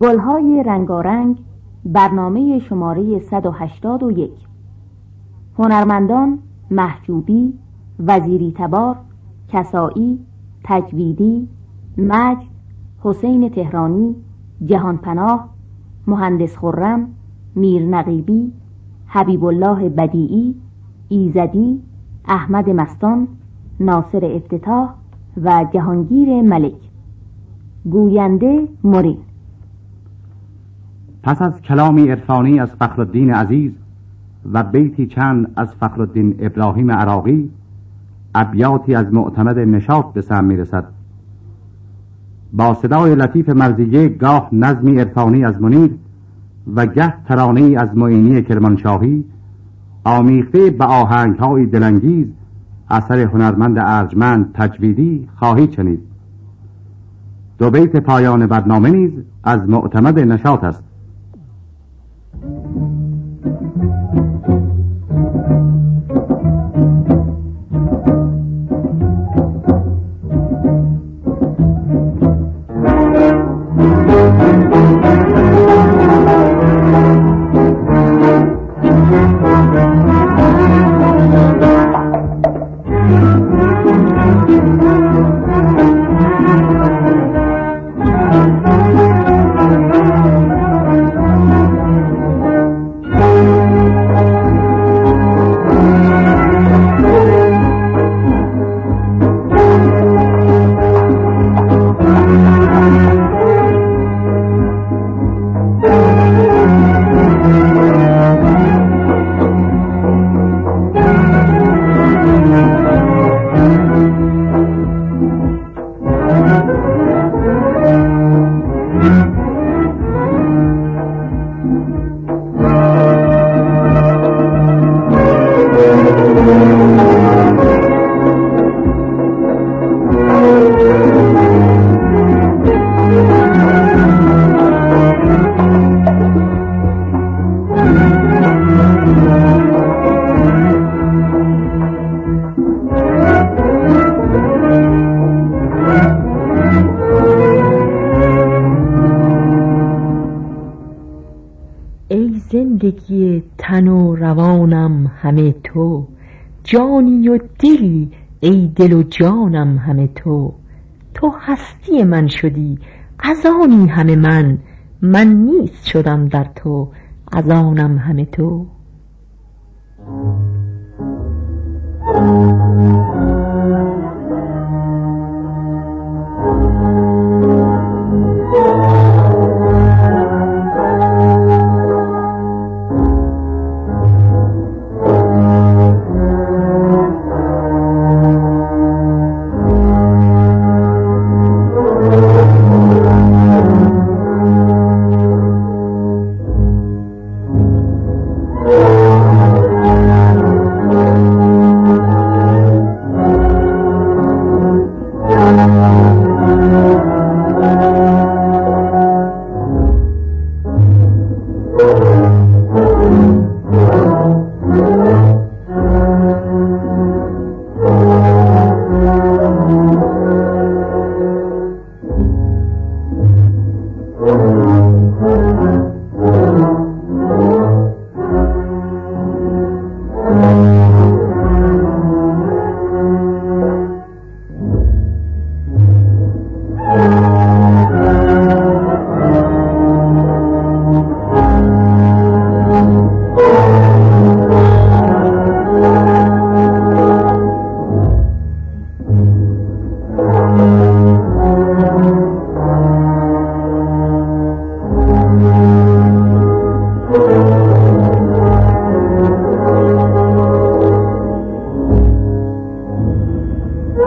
گلهای رنگارنگ برنامه شماره 181 هنرمندان محجوبی وزیری تبار کسایی تجویدی مجد حسین تهرانی جهانپناه مهندس خرم میر نقیبی حبیب الله بدیعی ایزدی احمد مستان ناصر افتتاح و جهانگیر ملک. گوینده مرین پس از کلامی عرفانی از فخرالدین عزیز و بیتی چند از فخرالدین ابراهیم عراقی ابیاتی از معتمد نشاط به سم می‌رسد. با صدای لطیف مرزیه گاه نظمی عرفانی از منیر و گه ترانه از معینی کرمانشاهی آمیخته به آهنگ های دلانگیز اثر هنرمند ارجمند تجویدی خواهید شنید دو بیت پایان برنامه نیز از معتمد نشاط است. دل و جانم همه تو. تو هستی من شدی از آنی همه من. من نیست شدم در تو از آنم همه تو.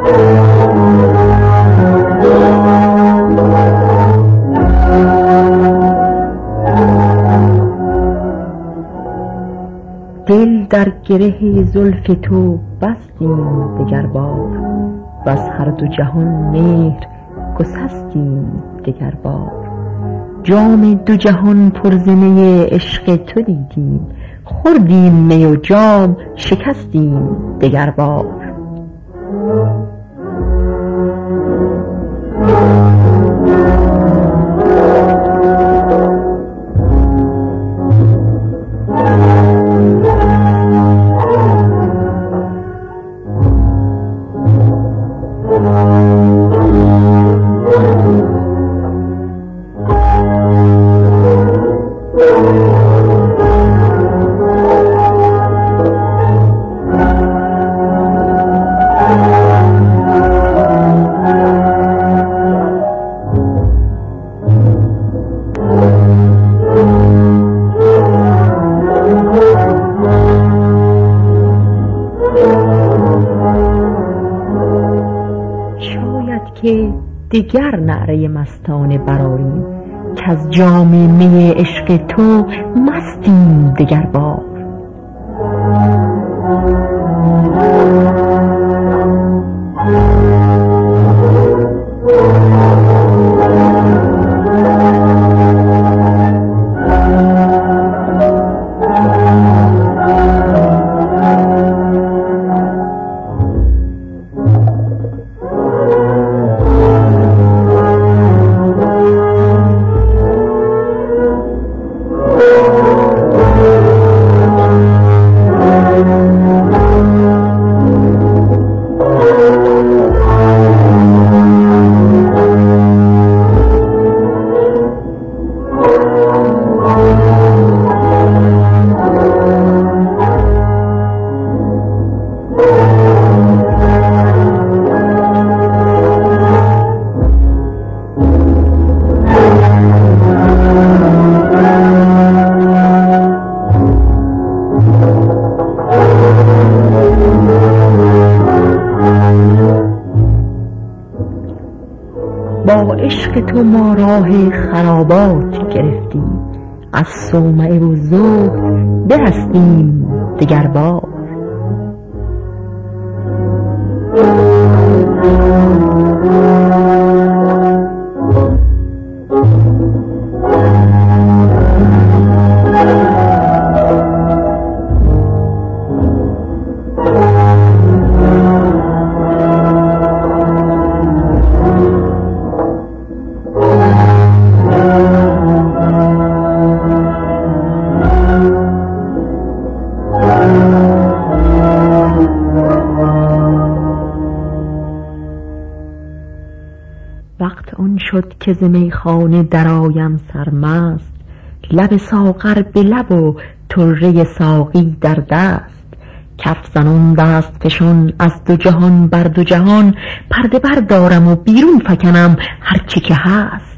دل در گره زلف تو بستیم دگر بار از هر دو جهان مهر گسستیم دگر بار جام دو جهان پرزنه عشق تو دیدیم خوردیم می و جام شکستیم دگر بار نعره مستانه براریم که از جام می عشق تو مستیم دگر بار. صومعه و زهد دگر شد که ز میخانه درآیم سرمست. لب ساغر به لب و طره ساقی در دست. کف زنان دست فشان از دو جهان بر دو جهان. پرده بردارم و بیرون فکنم هر چه که هست.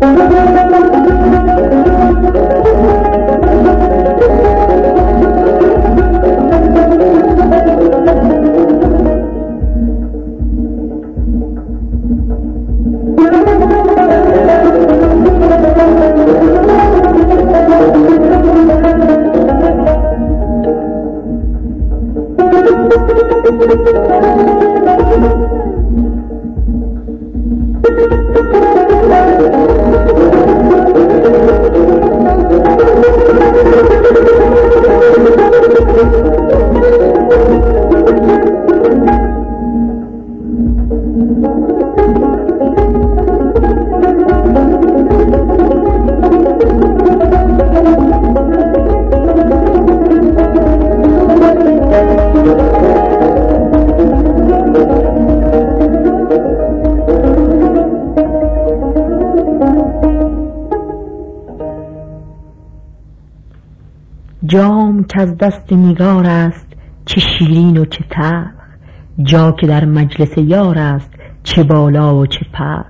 Thank you. دست نگار است چه شیرین و چه تلخ جا که در مجلس یار است چه بالا و چه پست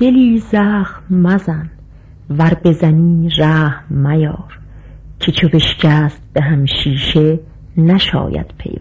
دلی زخم مزن ور بزنی رحم میار. که چو بشکست به هم شیشه نشاید پیوست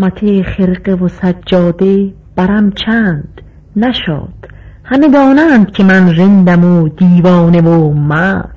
زحمت خرقه و سجاده برم چند؟ نشد. همه دانند که من رندم و دیوانه و مست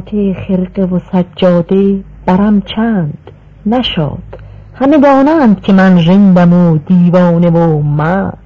زحمت خرقه و سجاده برم چند؟ نشد. همه دانند که من رندم و دیوانه و مست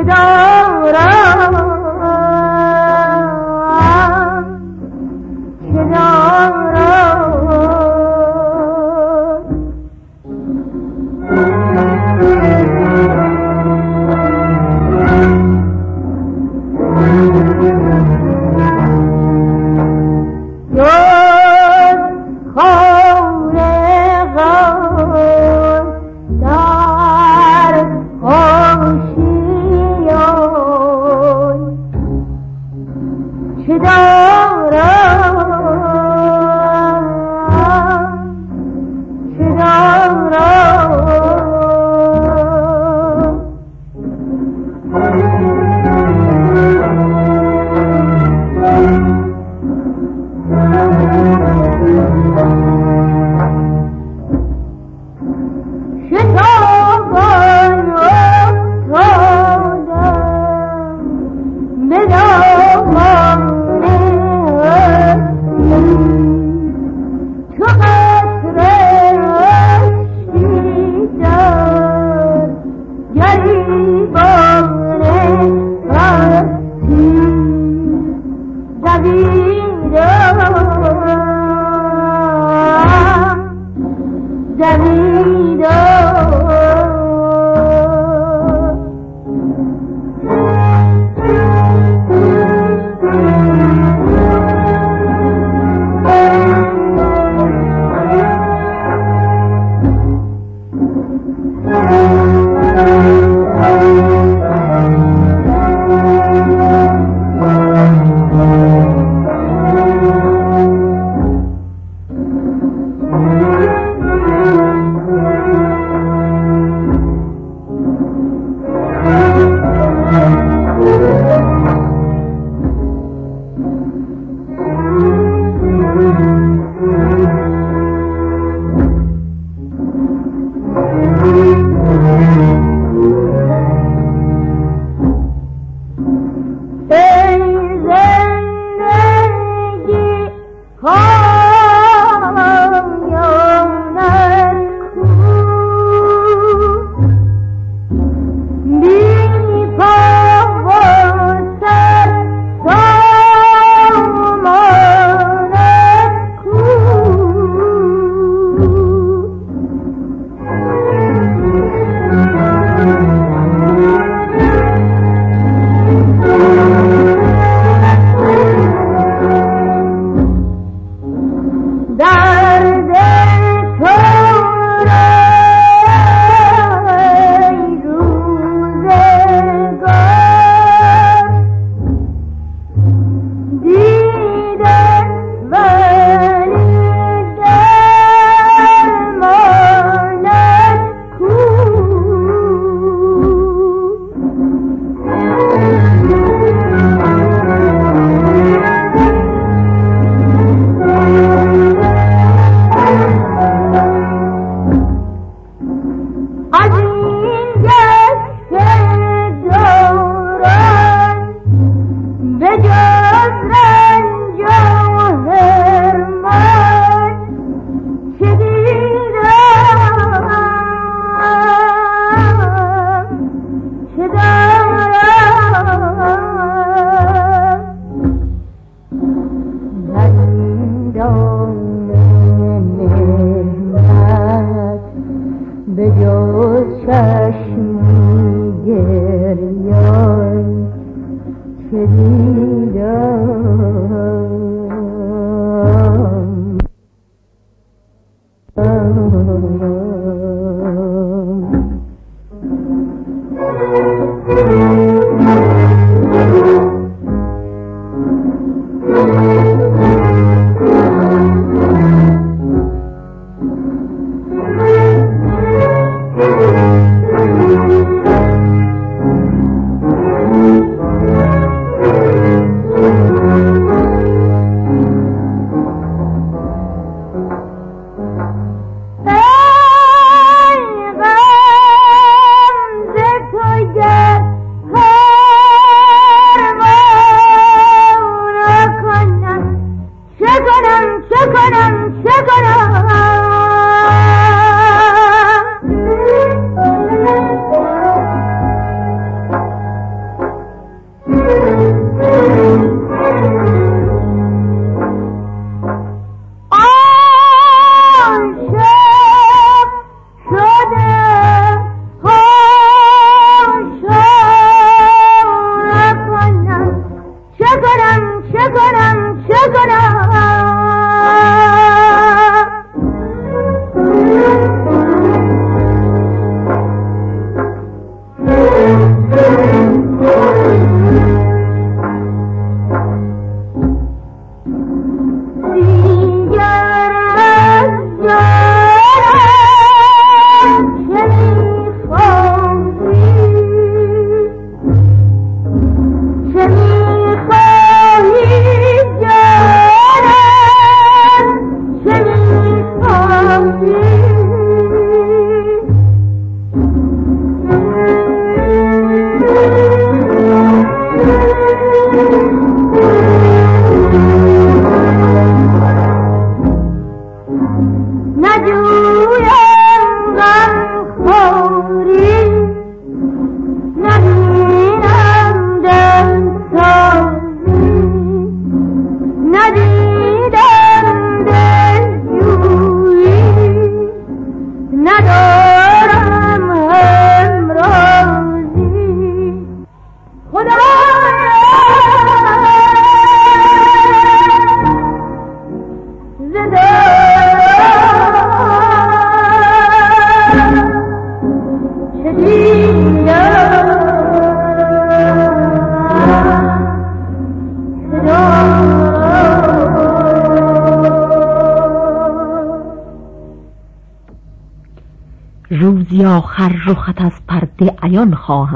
निजा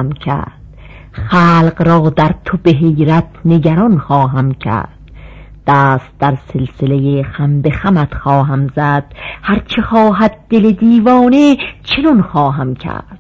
خواهم کرد. خلق را در تو به حیرت نگران خواهم کرد. دست در سلسله خم به خمت خواهم زد. هرچه خواهد دل دیوانه چنون خواهم کرد.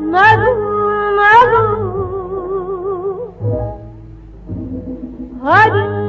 مگو مگو هادی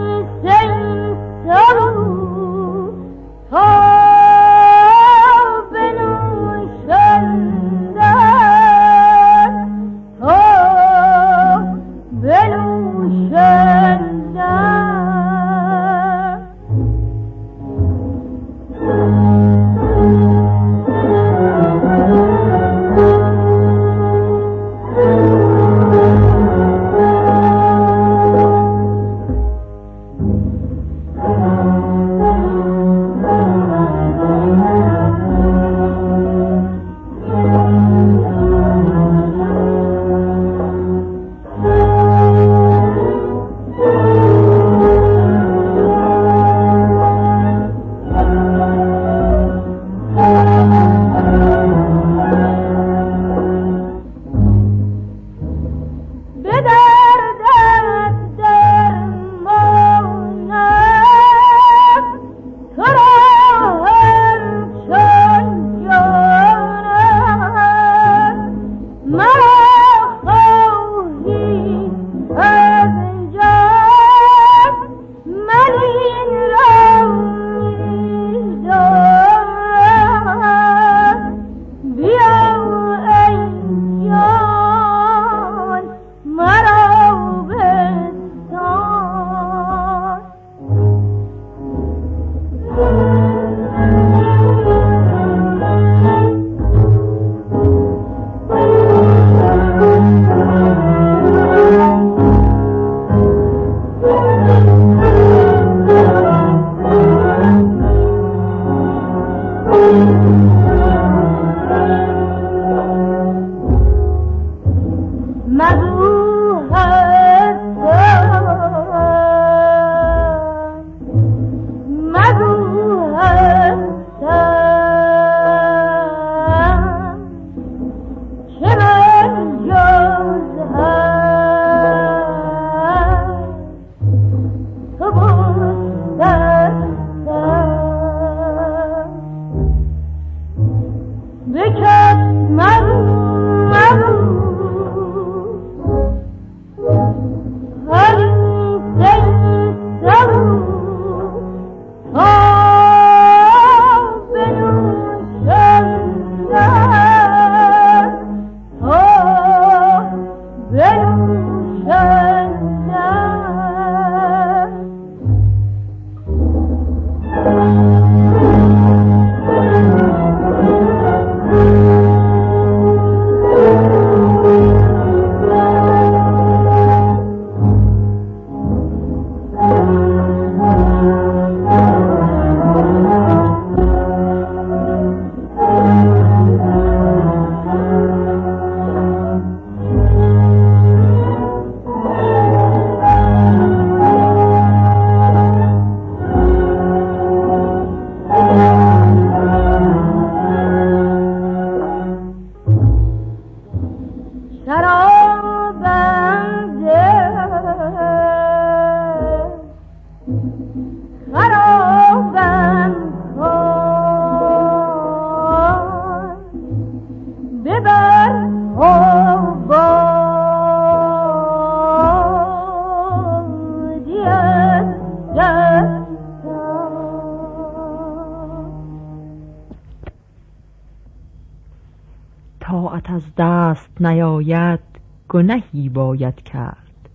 گنهی باید کرد.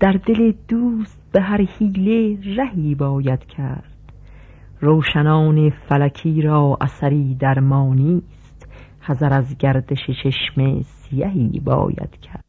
در دل دوست به هر حیله رهی باید کرد. روشنان فلکی را اثری درمانی است. حذر از گردش چشم سیهی باید کرد.